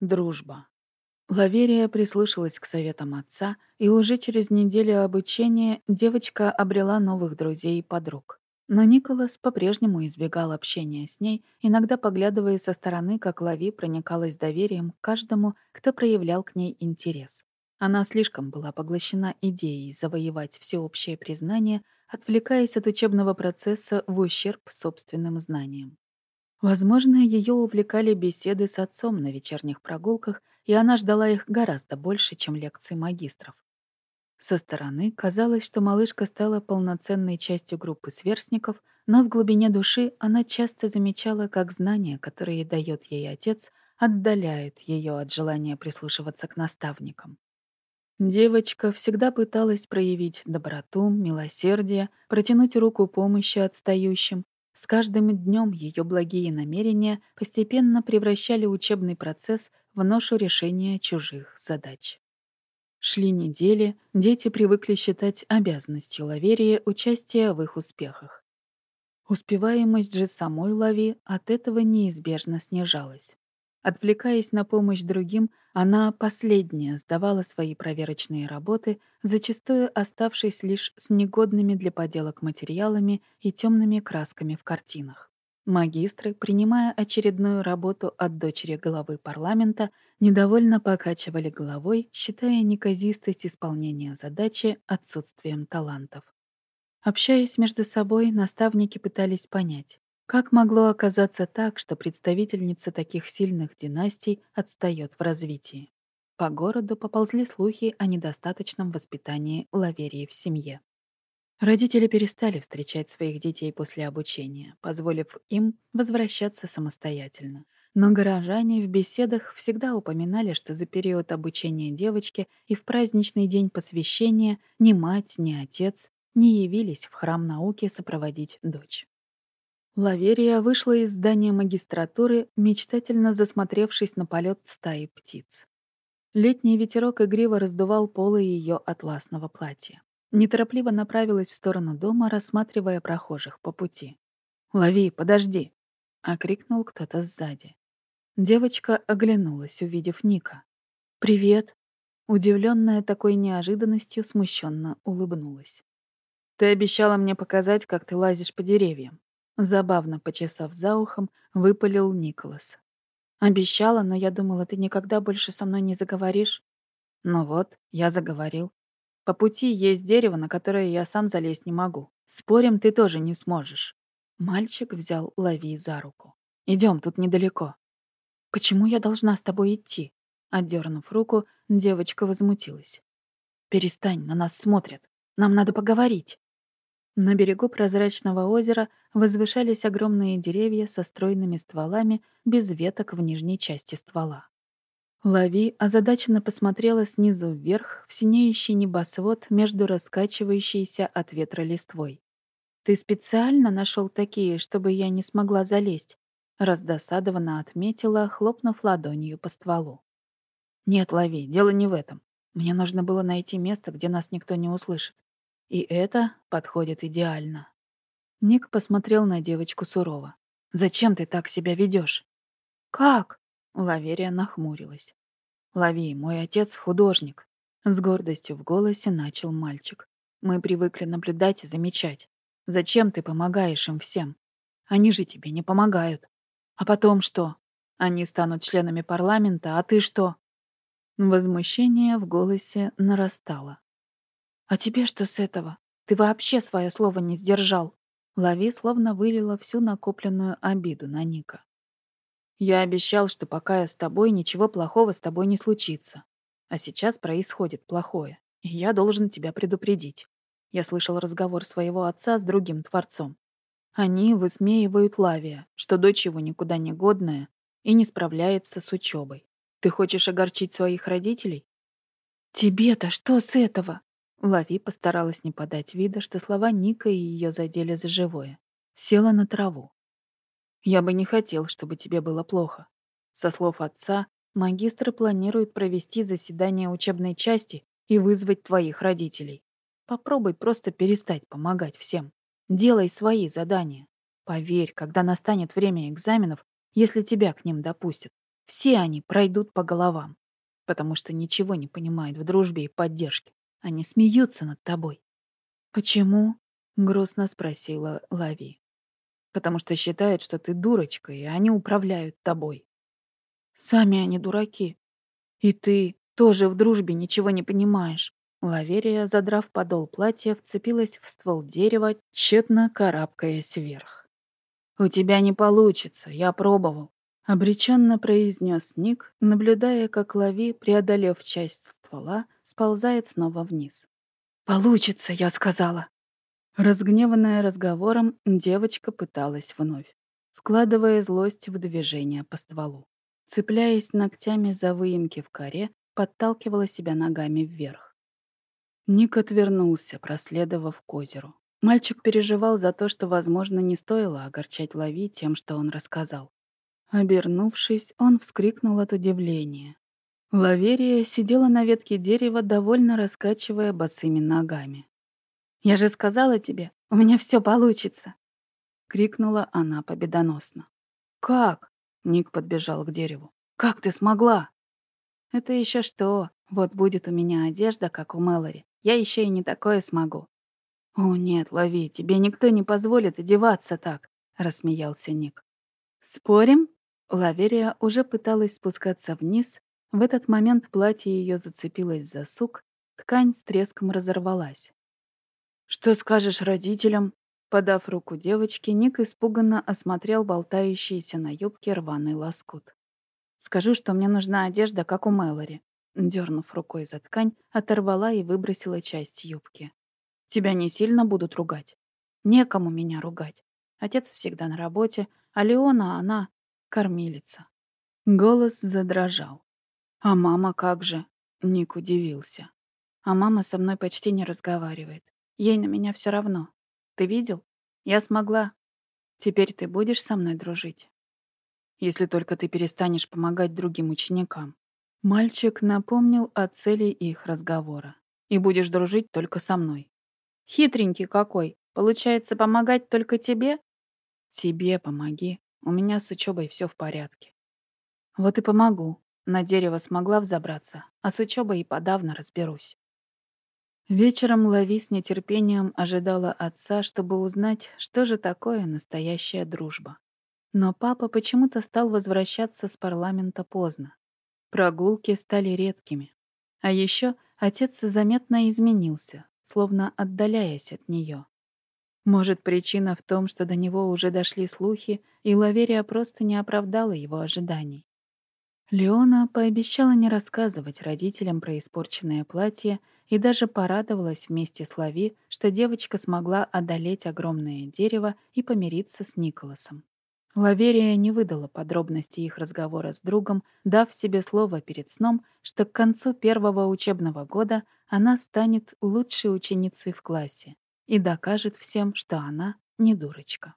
Дружба. Лаверия прислушалась к советам отца, и уже через неделю обучения девочка обрела новых друзей и подруг. Но Николас по-прежнему избегал общения с ней, иногда поглядывая со стороны, как Лави проникалась доверием к каждому, кто проявлял к ней интерес. Она слишком была поглощена идеей завоевать всеобщее признание, отвлекаясь от учебного процесса в ущерб собственным знаниям. Возможно, ее увлекали беседы с отцом на вечерних прогулках, и она ждала их гораздо больше, чем лекции магистров. Со стороны казалось, что малышка стала полноценной частью группы сверстников, но в глубине души она часто замечала, как знания, которые дает ей отец, отдаляют ее от желания прислушиваться к наставникам. Девочка всегда пыталась проявить доброту, милосердие, протянуть руку помощи отстающим. С каждым днем ее благие намерения постепенно превращали учебный процесс в ношу решения чужих задач. Шли недели, дети привыкли считать обязанностью Лаверии участие в их успехах. Успеваемость же самой Лави от этого неизбежно снижалась. Отвлекаясь на помощь другим, она последняя сдавала свои проверочные работы, зачастую оставшись лишь с негодными для поделок материалами и темными красками в картинах. Магистры, принимая очередную работу от дочери главы парламента, недовольно покачивали головой, считая неказистость исполнения задачи отсутствием талантов. Общаясь между собой, наставники пытались понять, как могло оказаться так, что представительница таких сильных династий отстает в развитии? По городу поползли слухи о недостаточном воспитании Лаверии в семье. Родители перестали встречать своих детей после обучения, позволив им возвращаться самостоятельно. Но горожане в беседах всегда упоминали, что за период обучения девочки и в праздничный день посвящения ни мать, ни отец не явились в храм науки сопроводить дочь. Лаверия вышла из здания магистратуры, мечтательно засмотревшись на полет стаи птиц. Летний ветерок игриво раздувал полы ее атласного платья. Неторопливо направилась в сторону дома, рассматривая прохожих по пути. «Лови, подожди!» — окрикнул кто-то сзади. Девочка оглянулась, увидев Ника. «Привет!» Удивленная такой неожиданностью, смущенно улыбнулась. «Ты обещала мне показать, как ты лазишь по деревьям. Забавно почесав за ухом, выпалил Николас. «Обещала, но я думала, ты никогда больше со мной не заговоришь». «Ну вот, я заговорил. По пути есть дерево, на которое я сам залезть не могу. Спорим, ты тоже не сможешь». Мальчик взял Лави за руку. Идем, тут недалеко». «Почему я должна с тобой идти?» Отдернув руку, девочка возмутилась. «Перестань, на нас смотрят. Нам надо поговорить». На берегу прозрачного озера возвышались огромные деревья со стройными стволами, без веток в нижней части ствола. Лави озадаченно посмотрела снизу вверх в синеющий небосвод между раскачивающейся от ветра листвой. «Ты специально нашел такие, чтобы я не смогла залезть?» Раздосадованно отметила, хлопнув ладонью по стволу. «Нет, Лави, дело не в этом. Мне нужно было найти место, где нас никто не услышит. И это подходит идеально. Ник посмотрел на девочку сурово. «Зачем ты так себя ведешь? «Как?» — Лаверия нахмурилась. «Лови, мой отец художник», — с гордостью в голосе начал мальчик. «Мы привыкли наблюдать и замечать. Зачем ты помогаешь им всем? Они же тебе не помогают. А потом что? Они станут членами парламента, а ты что?» Возмущение в голосе нарастало. «А тебе что с этого? Ты вообще свое слово не сдержал!» Лави словно вылила всю накопленную обиду на Ника. «Я обещал, что пока я с тобой, ничего плохого с тобой не случится. А сейчас происходит плохое, и я должен тебя предупредить. Я слышал разговор своего отца с другим творцом. Они высмеивают Лавия, что дочь его никуда не годная и не справляется с учебой. Ты хочешь огорчить своих родителей? Тебе-то что с этого? Лави постаралась не подать вида, что слова Ника и ее задели за живое. Села на траву. «Я бы не хотел, чтобы тебе было плохо. Со слов отца, магистры планируют провести заседание учебной части и вызвать твоих родителей. Попробуй просто перестать помогать всем. Делай свои задания. Поверь, когда настанет время экзаменов, если тебя к ним допустят, Все они пройдут по головам, потому что ничего не понимают в дружбе и поддержке. Они смеются над тобой. «Почему?» — грустно спросила Лави. «Потому что считают, что ты дурочка, и они управляют тобой». «Сами они дураки. И ты тоже в дружбе ничего не понимаешь». Лаверия, задрав подол платья, вцепилась в ствол дерева, тщетно карабкаясь вверх. «У тебя не получится, я пробовал», — обреченно произнес Ник, наблюдая, как Лави, преодолев часть ствола, сползает снова вниз. «Получится, я сказала». Разгневанная разговором, девочка пыталась вновь, вкладывая злость в движение по стволу. Цепляясь ногтями за выемки в коре, подталкивала себя ногами вверх. Ник отвернулся, проследовав к озеру. Мальчик переживал за то, что, возможно, не стоило огорчать Лави тем, что он рассказал. Обернувшись, он вскрикнул от удивления. Лаверия сидела на ветке дерева, довольно раскачивая босыми ногами. «Я же сказала тебе, у меня все получится!» — крикнула она победоносно. «Как?» — Ник подбежал к дереву. «Как ты смогла?» «Это еще что? Вот будет у меня одежда, как у Мэлори. Я еще и не такое смогу». «О, нет, лови, тебе никто не позволит одеваться так», — рассмеялся Ник. «Спорим?» Лаверия уже пыталась спускаться вниз, в этот момент платье ее зацепилось за сук, ткань с треском разорвалась. «Что скажешь родителям?» Подав руку девочке, Ник испуганно осмотрел болтающийся на юбке рваный лоскут. «Скажу, что мне нужна одежда, как у Мэлори». Дернув рукой за ткань, оторвала и выбросила часть юбки. «Тебя не сильно будут ругать?» «Некому меня ругать. Отец всегда на работе, а Леона, она — кормилица». Голос задрожал. «А мама как же?» — Ник удивился. «А мама со мной почти не разговаривает. Ей на меня все равно. Ты видел? Я смогла. Теперь ты будешь со мной дружить?» «Если только ты перестанешь помогать другим ученикам». Мальчик напомнил о цели их разговора. «И будешь дружить только со мной». «Хитренький какой! Получается, помогать только тебе?» «Тебе помоги. У меня с учебой все в порядке». «Вот и помогу. На дерево смогла взобраться, а с учебой и подавно разберусь. Вечером Лави с нетерпением ожидала отца, чтобы узнать, что же такое настоящая дружба. Но папа почему-то стал возвращаться с парламента поздно. Прогулки стали редкими. А еще отец заметно изменился, словно отдаляясь от нее. Может, причина в том, что до него уже дошли слухи, и Лаверия просто не оправдала его ожиданий. Леона пообещала не рассказывать родителям про испорченное платье и даже порадовалась вместе с Лави, что девочка смогла одолеть огромное дерево и помириться с Николасом. Лаверия не выдала подробности их разговора с другом, дав себе слово перед сном, что к концу первого учебного года она станет лучшей ученицей в классе и докажет всем, что она не дурочка.